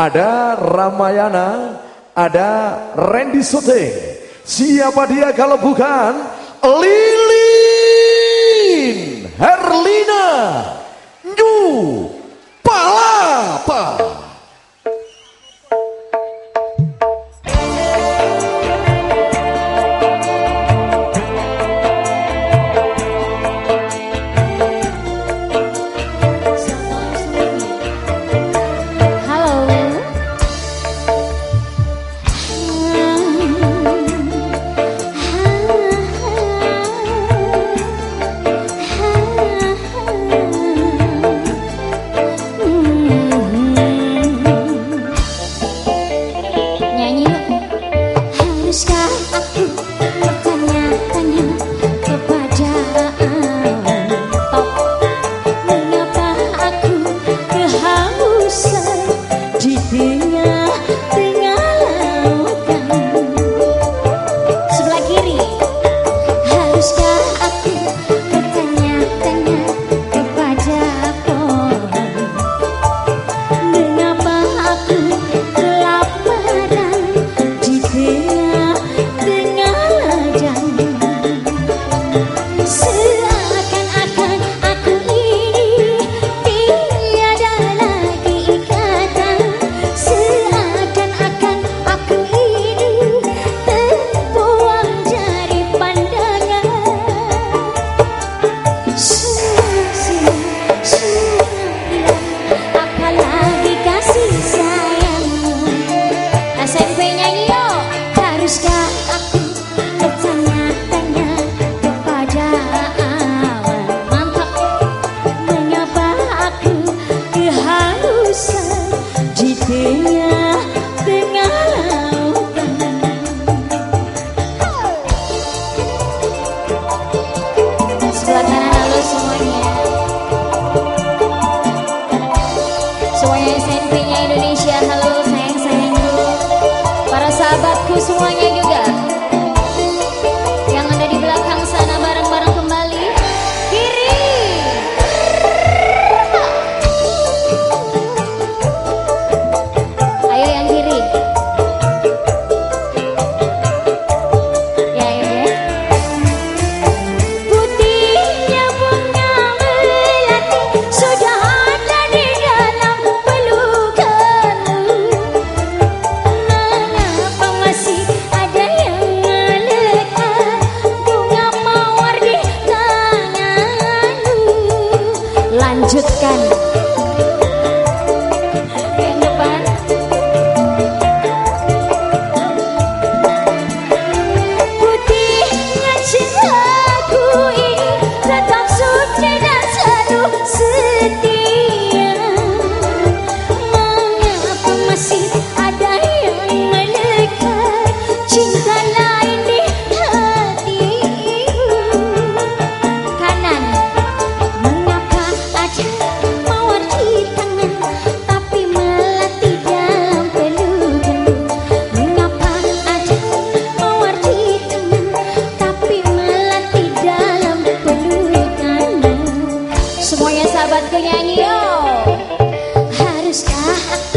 ada Ramayana, ada Randy Sote. Siapa dia kalau bukan Lilin Herlina New Palapa. lanjutkan. sky.